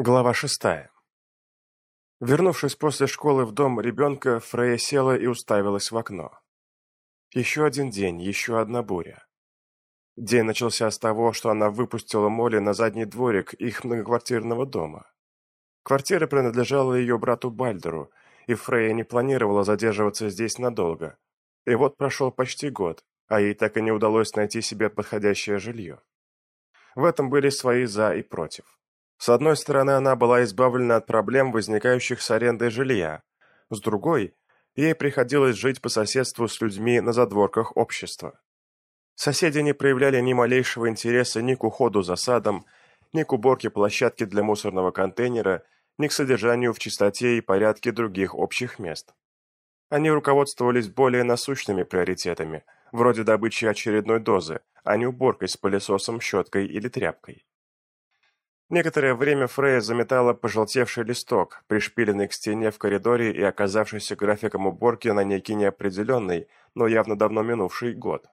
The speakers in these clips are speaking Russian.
Глава шестая. Вернувшись после школы в дом ребенка, Фрея села и уставилась в окно. Еще один день, еще одна буря. День начался с того, что она выпустила Молли на задний дворик их многоквартирного дома. Квартира принадлежала ее брату Бальдеру, и Фрея не планировала задерживаться здесь надолго. И вот прошел почти год, а ей так и не удалось найти себе подходящее жилье. В этом были свои «за» и «против». С одной стороны, она была избавлена от проблем, возникающих с арендой жилья. С другой, ей приходилось жить по соседству с людьми на задворках общества. Соседи не проявляли ни малейшего интереса ни к уходу за садом, ни к уборке площадки для мусорного контейнера, ни к содержанию в чистоте и порядке других общих мест. Они руководствовались более насущными приоритетами, вроде добычи очередной дозы, а не уборкой с пылесосом, щеткой или тряпкой. Некоторое время Фрея заметала пожелтевший листок, пришпиленный к стене в коридоре и оказавшийся графиком уборки на некий неопределенный, но явно давно минувший год.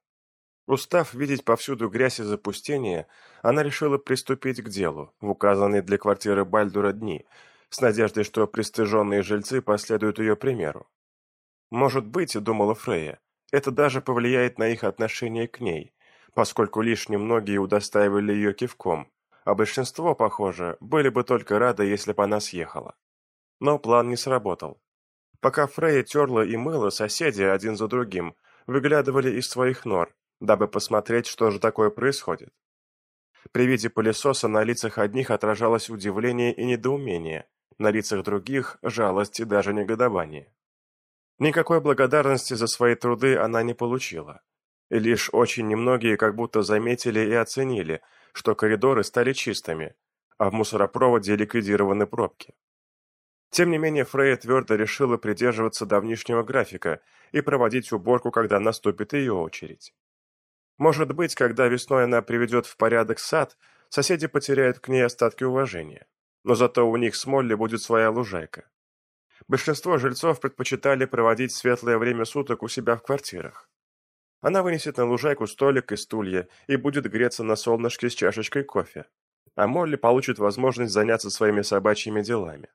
Устав видеть повсюду грязь и запустение, она решила приступить к делу, в указанные для квартиры Бальдура дни, с надеждой, что пристыженные жильцы последуют ее примеру. «Может быть, — думала Фрея, — это даже повлияет на их отношение к ней, поскольку лишь немногие удостаивали ее кивком, а большинство, похоже, были бы только рады, если бы она съехала. Но план не сработал. Пока Фрейя терла и мыла, соседи один за другим выглядывали из своих нор, дабы посмотреть, что же такое происходит. При виде пылесоса на лицах одних отражалось удивление и недоумение, на лицах других – жалость и даже негодование. Никакой благодарности за свои труды она не получила. И лишь очень немногие как будто заметили и оценили, что коридоры стали чистыми, а в мусоропроводе ликвидированы пробки. Тем не менее, Фрейя твердо решила придерживаться давнишнего графика и проводить уборку, когда наступит ее очередь. Может быть, когда весной она приведет в порядок сад, соседи потеряют к ней остатки уважения. Но зато у них с Молли будет своя лужайка. Большинство жильцов предпочитали проводить светлое время суток у себя в квартирах. Она вынесет на лужайку столик и стулья и будет греться на солнышке с чашечкой кофе. А Молли получит возможность заняться своими собачьими делами.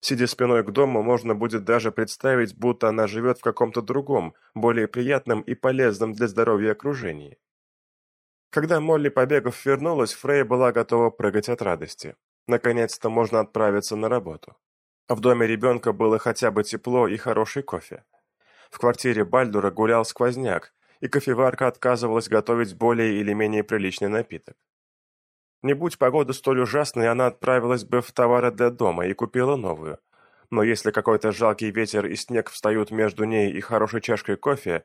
Сидя спиной к дому, можно будет даже представить, будто она живет в каком-то другом, более приятном и полезном для здоровья окружении. Когда Молли, побегав, вернулась, Фрей была готова прыгать от радости. Наконец-то можно отправиться на работу. В доме ребенка было хотя бы тепло и хороший кофе. В квартире Бальдура гулял сквозняк, и кофеварка отказывалась готовить более или менее приличный напиток. Не будь погода столь ужасной, она отправилась бы в товары для дома и купила новую. Но если какой-то жалкий ветер и снег встают между ней и хорошей чашкой кофе,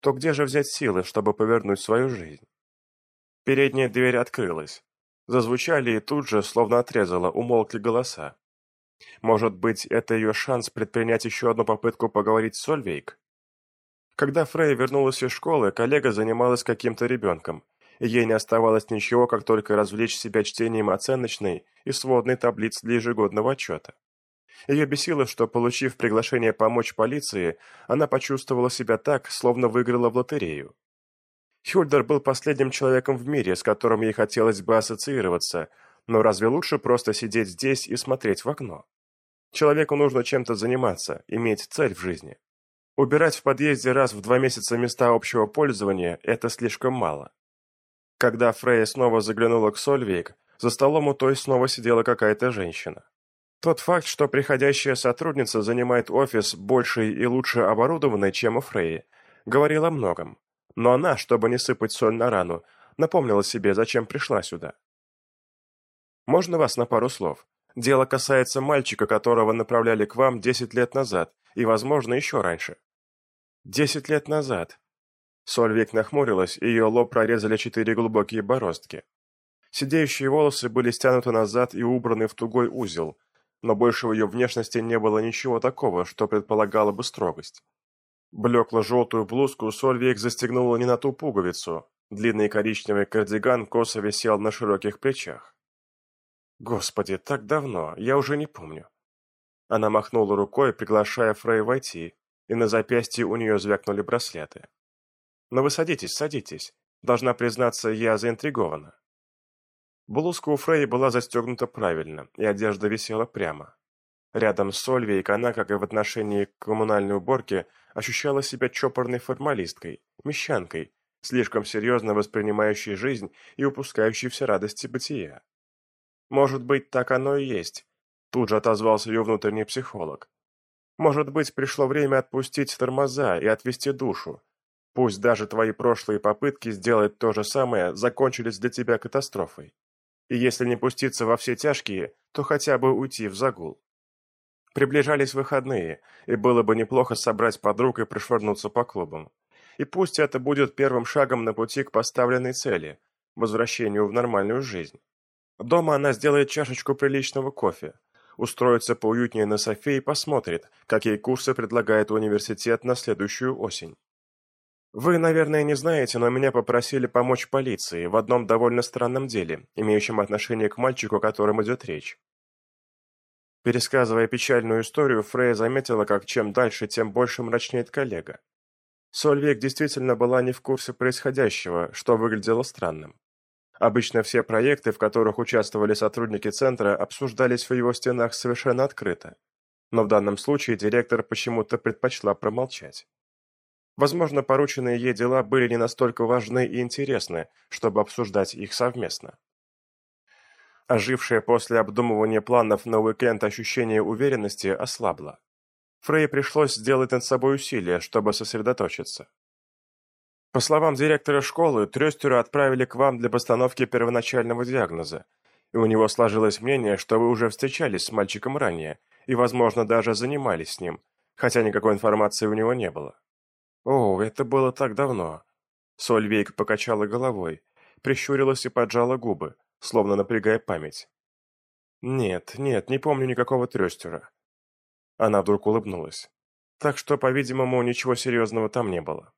то где же взять силы, чтобы повернуть свою жизнь? Передняя дверь открылась. Зазвучали и тут же, словно отрезала, умолкли голоса. Может быть, это ее шанс предпринять еще одну попытку поговорить с Сольвейк? Когда Фрей вернулась из школы, коллега занималась каким-то ребенком. И ей не оставалось ничего, как только развлечь себя чтением оценочной и сводной таблиц для ежегодного отчета. Ее бесило, что, получив приглашение помочь полиции, она почувствовала себя так, словно выиграла в лотерею. Хюльдер был последним человеком в мире, с которым ей хотелось бы ассоциироваться, но разве лучше просто сидеть здесь и смотреть в окно? Человеку нужно чем-то заниматься, иметь цель в жизни. Убирать в подъезде раз в два месяца места общего пользования – это слишком мало. Когда Фрея снова заглянула к Сольвейк, за столом у той снова сидела какая-то женщина. Тот факт, что приходящая сотрудница занимает офис больше и лучше оборудованный, чем у Фреи, говорил о многом. Но она, чтобы не сыпать соль на рану, напомнила себе, зачем пришла сюда. «Можно вас на пару слов? Дело касается мальчика, которого направляли к вам десять лет назад, и, возможно, еще раньше. Десять лет назад. Сольвик нахмурилась, и ее лоб прорезали четыре глубокие бороздки. Сидеющие волосы были стянуты назад и убраны в тугой узел, но больше в ее внешности не было ничего такого, что предполагало бы строгость. Блекло-желтую блузку Сольвик застегнула не на ту пуговицу, длинный коричневый кардиган косо висел на широких плечах. Господи, так давно, я уже не помню. Она махнула рукой, приглашая Фрей войти, и на запястье у нее звякнули браслеты. «Но вы садитесь, садитесь. Должна признаться, я заинтригована». Блузка у Фрей была застегнута правильно, и одежда висела прямо. Рядом с Сольвейк она, как и в отношении коммунальной уборки, ощущала себя чопорной формалисткой, мещанкой, слишком серьезно воспринимающей жизнь и упускающей все радости бытия. Может быть, так оно и есть, тут же отозвался ее внутренний психолог. Может быть, пришло время отпустить тормоза и отвести душу. Пусть даже твои прошлые попытки сделать то же самое закончились для тебя катастрофой. И если не пуститься во все тяжкие, то хотя бы уйти в загул. Приближались выходные, и было бы неплохо собрать подруг и пришвырнуться по клубам. И пусть это будет первым шагом на пути к поставленной цели – возвращению в нормальную жизнь. Дома она сделает чашечку приличного кофе, устроится поуютнее на софе и посмотрит, какие курсы предлагает университет на следующую осень. Вы, наверное, не знаете, но меня попросили помочь полиции в одном довольно странном деле, имеющем отношение к мальчику, о котором идет речь. Пересказывая печальную историю, Фрея заметила, как чем дальше, тем больше мрачнеет коллега. Сольвейк действительно была не в курсе происходящего, что выглядело странным. Обычно все проекты, в которых участвовали сотрудники центра, обсуждались в его стенах совершенно открыто. Но в данном случае директор почему-то предпочла промолчать. Возможно, порученные ей дела были не настолько важны и интересны, чтобы обсуждать их совместно. Ожившее после обдумывания планов на уикенд ощущение уверенности ослабло. Фрей пришлось сделать над собой усилие, чтобы сосредоточиться. По словам директора школы, Трёстера отправили к вам для постановки первоначального диагноза, и у него сложилось мнение, что вы уже встречались с мальчиком ранее и, возможно, даже занимались с ним, хотя никакой информации у него не было. О, это было так давно. Сольвейк покачала головой, прищурилась и поджала губы, словно напрягая память. «Нет, нет, не помню никакого трёстера». Она вдруг улыбнулась. Так что, по-видимому, ничего серьезного там не было.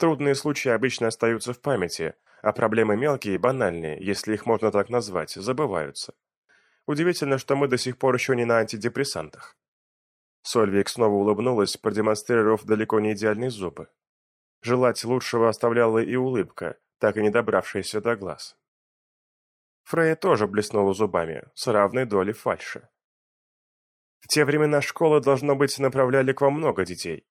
Трудные случаи обычно остаются в памяти, а проблемы мелкие и банальные, если их можно так назвать, забываются. Удивительно, что мы до сих пор еще не на антидепрессантах. Сольвик снова улыбнулась, продемонстрировав далеко не идеальные зубы. Желать лучшего оставляла и улыбка, так и не добравшаяся до глаз. Фрея тоже блеснула зубами, с равной долей фальши. В те времена школы, должно быть, направляли к вам много детей.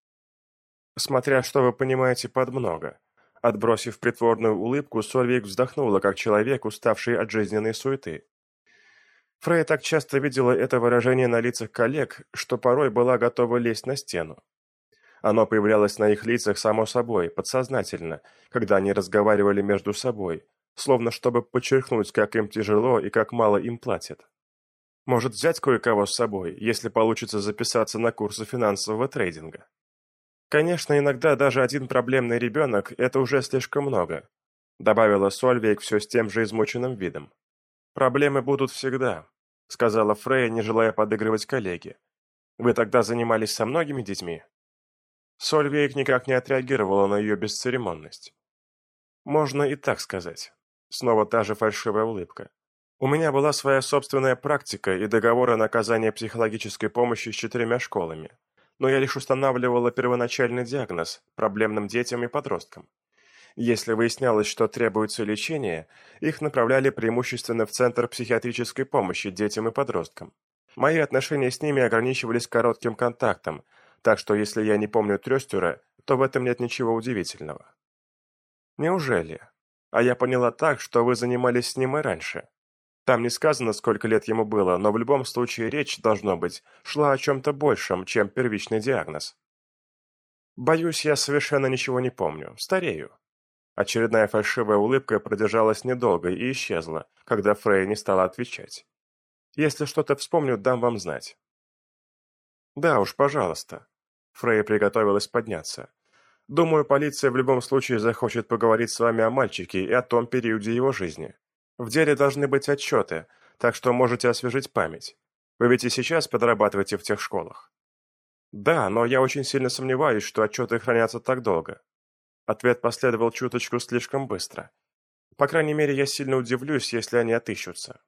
Смотря что вы понимаете под «много». Отбросив притворную улыбку, Сольвик вздохнула, как человек, уставший от жизненной суеты. Фрей так часто видела это выражение на лицах коллег, что порой была готова лезть на стену. Оно появлялось на их лицах само собой, подсознательно, когда они разговаривали между собой, словно чтобы подчеркнуть, как им тяжело и как мало им платят. Может взять кое-кого с собой, если получится записаться на курсы финансового трейдинга. Конечно, иногда даже один проблемный ребенок – это уже слишком много, добавила Сольвейк все с тем же измученным видом. Проблемы будут всегда, сказала Фрея, не желая подыгрывать коллеге. Вы тогда занимались со многими детьми? Сольвейк никак не отреагировала на ее бесцеремонность. Можно и так сказать. Снова та же фальшивая улыбка. У меня была своя собственная практика и договор о наказании психологической помощи с четырьмя школами. Но я лишь устанавливала первоначальный диагноз проблемным детям и подросткам. Если выяснялось, что требуется лечение, их направляли преимущественно в Центр психиатрической помощи детям и подросткам. Мои отношения с ними ограничивались коротким контактом, так что если я не помню Трёстера, то в этом нет ничего удивительного. Неужели? А я поняла так, что вы занимались с ним и раньше. Там не сказано, сколько лет ему было, но в любом случае речь, должно быть, шла о чем-то большем, чем первичный диагноз. Боюсь, я совершенно ничего не помню. Старею. Очередная фальшивая улыбка продержалась недолго и исчезла, когда Фрей не стала отвечать. Если что-то вспомню, дам вам знать. Да уж, пожалуйста. Фрей приготовилась подняться. Думаю, полиция в любом случае захочет поговорить с вами о мальчике и о том периоде его жизни. В деле должны быть отчеты, так что можете освежить память. Вы ведь и сейчас подрабатываете в тех школах. Да, но я очень сильно сомневаюсь, что отчеты хранятся так долго. Ответ последовал чуточку слишком быстро. По крайней мере, я сильно удивлюсь, если они отыщутся.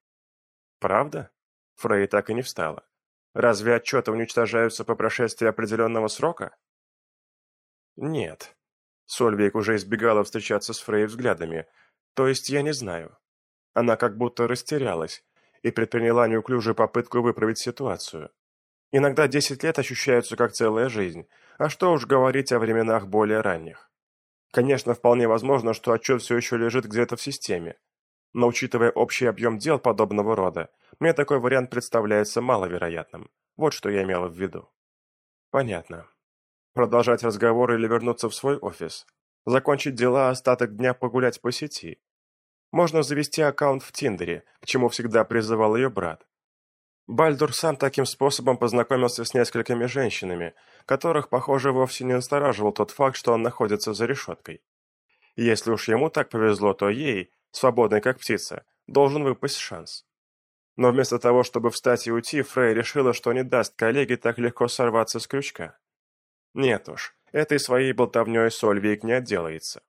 Правда? Фрей так и не встала. Разве отчеты уничтожаются по прошествии определенного срока? Нет. Сольвейк уже избегала встречаться с Фрей взглядами. То есть я не знаю. Она как будто растерялась и предприняла неуклюжую попытку выправить ситуацию. Иногда десять лет ощущаются как целая жизнь, а что уж говорить о временах более ранних. Конечно, вполне возможно, что отчет все еще лежит где-то в системе. Но учитывая общий объем дел подобного рода, мне такой вариант представляется маловероятным. Вот что я имела в виду. Понятно. Продолжать разговор или вернуться в свой офис. Закончить дела, остаток дня погулять по сети. Можно завести аккаунт в Тиндере, к чему всегда призывал ее брат. Бальдур сам таким способом познакомился с несколькими женщинами, которых, похоже, вовсе не настораживал тот факт, что он находится за решеткой. Если уж ему так повезло, то ей, свободной как птица, должен выпасть шанс. Но вместо того, чтобы встать и уйти, Фрей решила, что не даст коллеге так легко сорваться с крючка. Нет уж, этой своей болтовней Сольвейк не отделается.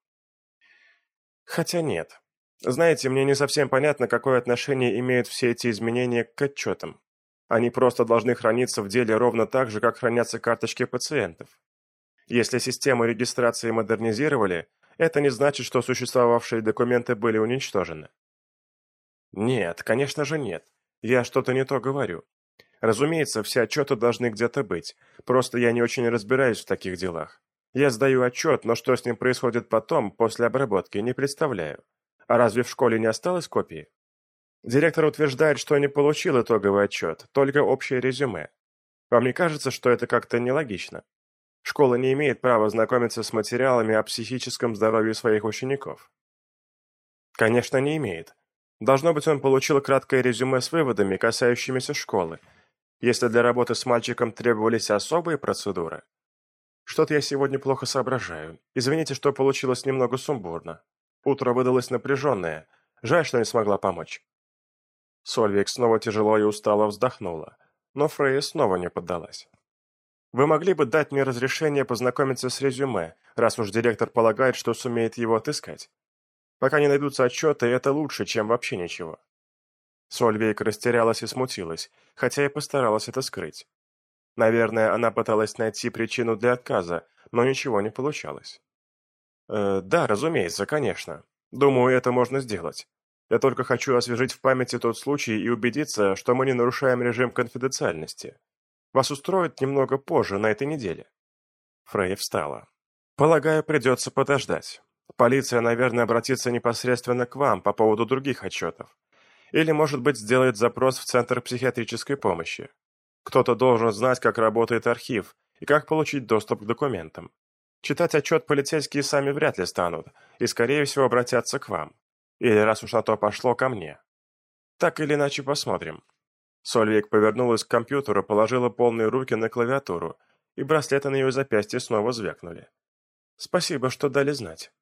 Хотя нет. Знаете, мне не совсем понятно, какое отношение имеют все эти изменения к отчетам. Они просто должны храниться в деле ровно так же, как хранятся карточки пациентов. Если систему регистрации модернизировали, это не значит, что существовавшие документы были уничтожены. Нет, конечно же нет. Я что-то не то говорю. Разумеется, все отчеты должны где-то быть. Просто я не очень разбираюсь в таких делах. Я сдаю отчет, но что с ним происходит потом, после обработки, не представляю. А разве в школе не осталось копии? Директор утверждает, что не получил итоговый отчет, только общее резюме. Вам не кажется, что это как-то нелогично? Школа не имеет права знакомиться с материалами о психическом здоровье своих учеников. Конечно, не имеет. Должно быть, он получил краткое резюме с выводами, касающимися школы, если для работы с мальчиком требовались особые процедуры. Что-то я сегодня плохо соображаю. Извините, что получилось немного сумбурно. Утро выдалось напряженное. Жаль, что не смогла помочь. Сольвик снова тяжело и устало вздохнула, но Фрейя снова не поддалась. Вы могли бы дать мне разрешение познакомиться с резюме, раз уж директор полагает, что сумеет его отыскать. Пока не найдутся отчеты, это лучше, чем вообще ничего. Сольвейк растерялась и смутилась, хотя и постаралась это скрыть. Наверное, она пыталась найти причину для отказа, но ничего не получалось. «Э, «Да, разумеется, конечно. Думаю, это можно сделать. Я только хочу освежить в памяти тот случай и убедиться, что мы не нарушаем режим конфиденциальности. Вас устроит немного позже, на этой неделе». Фрей встала. «Полагаю, придется подождать. Полиция, наверное, обратится непосредственно к вам по поводу других отчетов. Или, может быть, сделает запрос в Центр психиатрической помощи. Кто-то должен знать, как работает архив и как получить доступ к документам. Читать отчет полицейские сами вряд ли станут, и, скорее всего, обратятся к вам. Или, раз уж на то пошло, ко мне. Так или иначе посмотрим. Сольвик повернулась к компьютеру, положила полные руки на клавиатуру, и браслеты на ее запястье снова звякнули. «Спасибо, что дали знать».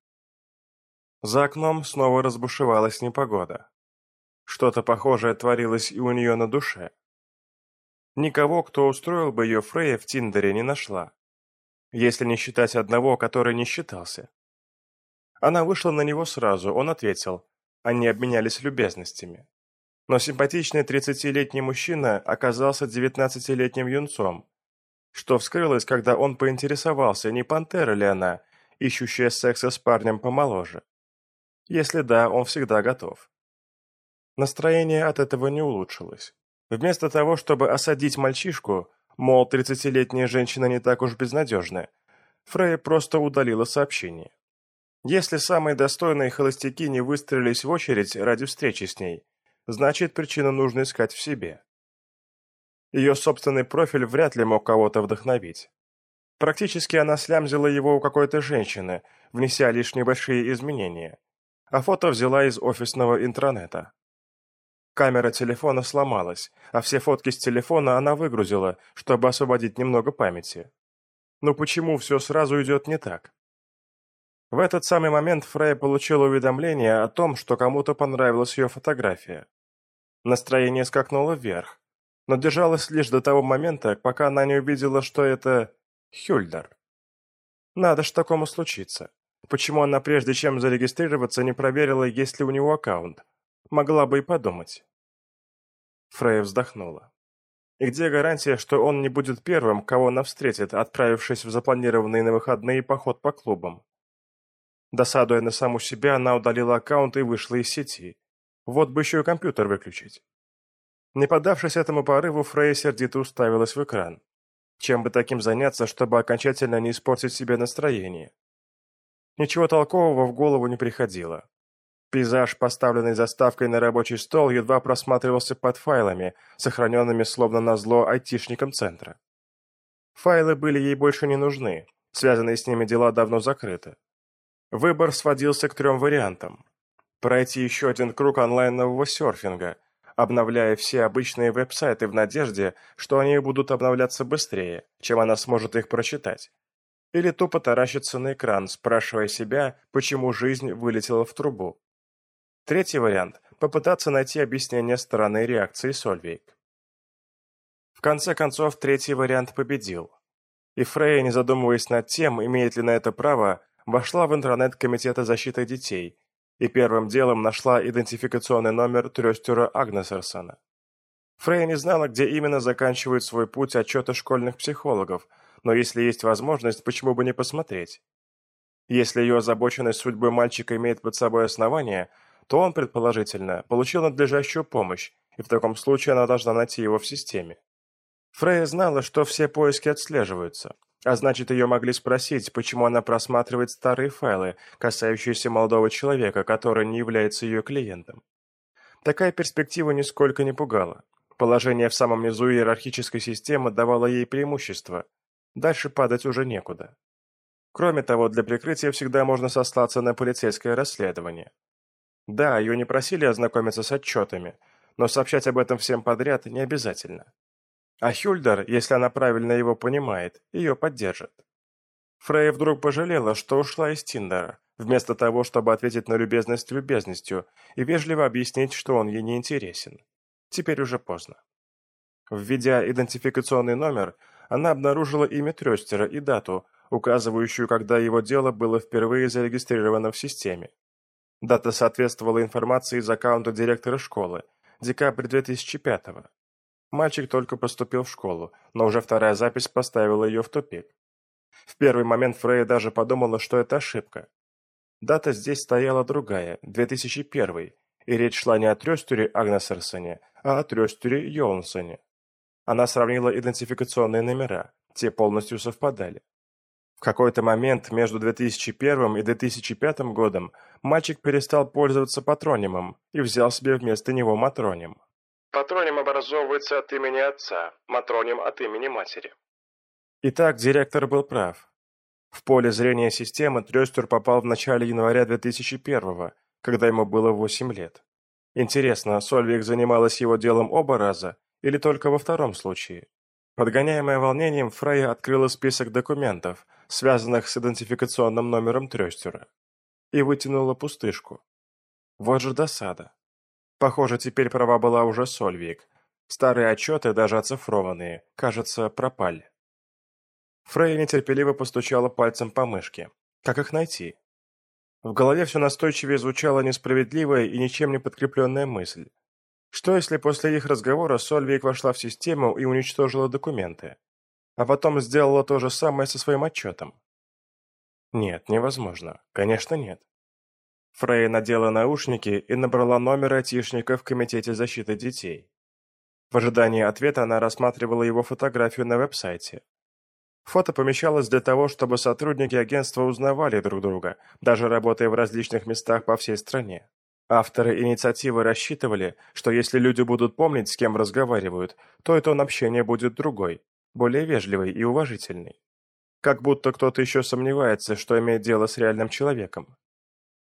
За окном снова разбушевалась непогода. Что-то похожее творилось и у нее на душе. Никого, кто устроил бы ее Фрея в Тиндере, не нашла. Если не считать одного, который не считался. Она вышла на него сразу, он ответил. Они обменялись любезностями но симпатичный 30-летний мужчина оказался 19-летним юнцом, что вскрылось, когда он поинтересовался, не пантера ли она, ищущая секса с парнем помоложе. Если да, он всегда готов. Настроение от этого не улучшилось. Вместо того, чтобы осадить мальчишку, мол, 30-летняя женщина не так уж безнадежна, Фрей просто удалила сообщение. Если самые достойные холостяки не выстроились в очередь ради встречи с ней, значит причину нужно искать в себе. Ее собственный профиль вряд ли мог кого-то вдохновить. Практически она слямзила его у какой-то женщины, внеся лишь небольшие изменения, а фото взяла из офисного интранета. Камера телефона сломалась, а все фотки с телефона она выгрузила, чтобы освободить немного памяти. Но почему все сразу идет не так? В этот самый момент Фрей получил уведомление о том, что кому-то понравилась ее фотография. Настроение скакнуло вверх, но держалось лишь до того момента, пока она не увидела, что это Хюльдер. Надо ж такому случиться. Почему она прежде чем зарегистрироваться не проверила, есть ли у него аккаунт? Могла бы и подумать. Фрей вздохнула. И где гарантия, что он не будет первым, кого она встретит, отправившись в запланированный на выходные поход по клубам? Досадуя на саму себя, она удалила аккаунт и вышла из сети. Вот бы еще и компьютер выключить. Не поддавшись этому порыву, Фрейя сердито уставилась в экран. Чем бы таким заняться, чтобы окончательно не испортить себе настроение? Ничего толкового в голову не приходило. Пейзаж, поставленный заставкой на рабочий стол, едва просматривался под файлами, сохраненными словно на зло айтишникам центра. Файлы были ей больше не нужны, связанные с ними дела давно закрыты. Выбор сводился к трем вариантам. Пройти еще один круг онлайнового серфинга, обновляя все обычные веб-сайты в надежде, что они будут обновляться быстрее, чем она сможет их прочитать. Или тупо таращиться на экран, спрашивая себя, почему жизнь вылетела в трубу. Третий вариант – попытаться найти объяснение стороны реакции Сольвейк. В конце концов, третий вариант победил. И Фрейя, не задумываясь над тем, имеет ли на это право, вошла в интернет Комитета защиты детей и первым делом нашла идентификационный номер Трёстера Агнесерсона. Фрейя не знала, где именно заканчивают свой путь отчеты школьных психологов, но если есть возможность, почему бы не посмотреть? Если ее озабоченность судьбой мальчика имеет под собой основания, то он, предположительно, получил надлежащую помощь, и в таком случае она должна найти его в системе. Фрейя знала, что все поиски отслеживаются, а значит, ее могли спросить, почему она просматривает старые файлы, касающиеся молодого человека, который не является ее клиентом. Такая перспектива нисколько не пугала. Положение в самом низу иерархической системы давало ей преимущество. Дальше падать уже некуда. Кроме того, для прикрытия всегда можно сослаться на полицейское расследование. Да, ее не просили ознакомиться с отчетами, но сообщать об этом всем подряд не обязательно. А Хюльдер, если она правильно его понимает, ее поддержит. Фрейя вдруг пожалела, что ушла из Тиндера, вместо того, чтобы ответить на любезность любезностью и вежливо объяснить, что он ей не интересен. Теперь уже поздно. Введя идентификационный номер, она обнаружила имя Трёстера и дату, указывающую, когда его дело было впервые зарегистрировано в системе. Дата соответствовала информации из аккаунта директора школы, декабрь 2005 -го. Мальчик только поступил в школу, но уже вторая запись поставила ее в тупик. В первый момент Фрейя даже подумала, что это ошибка. Дата здесь стояла другая, 2001, и речь шла не о Трёстюре Агнесерсоне, а о Трёстюре Йонсоне. Она сравнила идентификационные номера, те полностью совпадали. В какой-то момент между 2001 и 2005 годом мальчик перестал пользоваться патронимом и взял себе вместо него матроним. Патроним образовывается от имени отца, матроним от имени матери. Итак, директор был прав. В поле зрения системы Трёстер попал в начале января 2001 когда ему было 8 лет. Интересно, Сольвик занималась его делом оба раза или только во втором случае? Подгоняемая волнением, Фрейя открыла список документов, связанных с идентификационным номером Трёстера, и вытянула пустышку. Вот же досада. Похоже, теперь права была уже Сольвик. Старые отчеты, даже оцифрованные, кажется, пропали. Фрей нетерпеливо постучала пальцем по мышке. Как их найти? В голове все настойчивее звучала несправедливая и ничем не подкрепленная мысль. Что если после их разговора Сольвик вошла в систему и уничтожила документы? А потом сделала то же самое со своим отчетом? Нет, невозможно. Конечно, нет. Фрей надела наушники и набрала номер айтишника в Комитете защиты детей. В ожидании ответа она рассматривала его фотографию на веб-сайте. Фото помещалось для того, чтобы сотрудники агентства узнавали друг друга, даже работая в различных местах по всей стране. Авторы инициативы рассчитывали, что если люди будут помнить, с кем разговаривают, то и тон общения будет другой, более вежливый и уважительный. Как будто кто-то еще сомневается, что имеет дело с реальным человеком.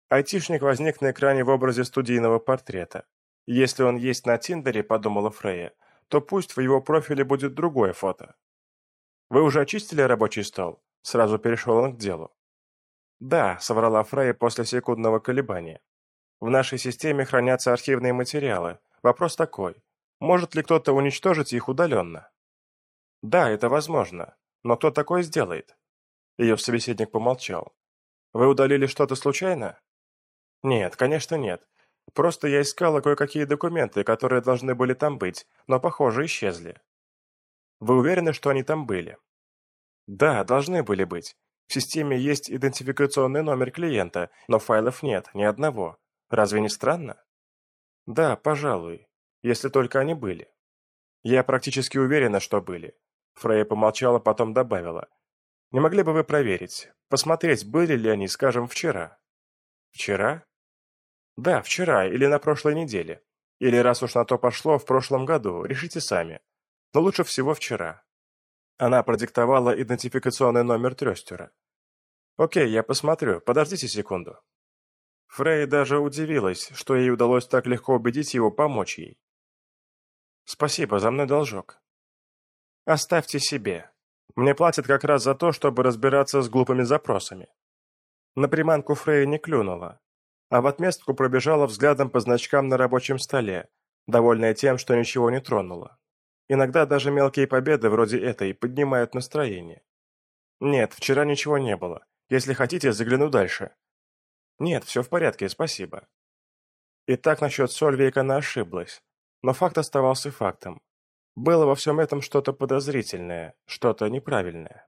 Айтишник возник на экране в образе студийного портрета. Если он есть на Тиндере, подумала Фрея, то пусть в его профиле будет другое фото. «Вы уже очистили рабочий стол?» Сразу перешел он к делу. «Да», — соврала Фрея после секундного колебания. «В нашей системе хранятся архивные материалы. Вопрос такой. Может ли кто-то уничтожить их удаленно?» «Да, это возможно. Но кто такое сделает?» Ее собеседник помолчал. «Вы удалили что-то случайно?» Нет, конечно нет. Просто я искала кое-какие документы, которые должны были там быть, но, похоже, исчезли. Вы уверены, что они там были? Да, должны были быть. В системе есть идентификационный номер клиента, но файлов нет, ни одного. Разве не странно? Да, пожалуй, если только они были. Я практически уверена, что были. Фрейя помолчала, потом добавила. Не могли бы вы проверить, посмотреть, были ли они, скажем, вчера? Вчера? Да, вчера или на прошлой неделе. Или, раз уж на то пошло, в прошлом году, решите сами. Но лучше всего вчера. Она продиктовала идентификационный номер Трёстера. «Окей, я посмотрю. Подождите секунду». Фрей даже удивилась, что ей удалось так легко убедить его помочь ей. «Спасибо, за мной должок». «Оставьте себе. Мне платят как раз за то, чтобы разбираться с глупыми запросами». На приманку Фрей не клюнула, а в отместку пробежала взглядом по значкам на рабочем столе, довольная тем, что ничего не тронула. Иногда даже мелкие победы вроде этой поднимают настроение. Нет, вчера ничего не было. Если хотите, загляну дальше. Нет, все в порядке, спасибо. И так насчет Сольвейка она ошиблась. Но факт оставался фактом. Было во всем этом что-то подозрительное, что-то неправильное.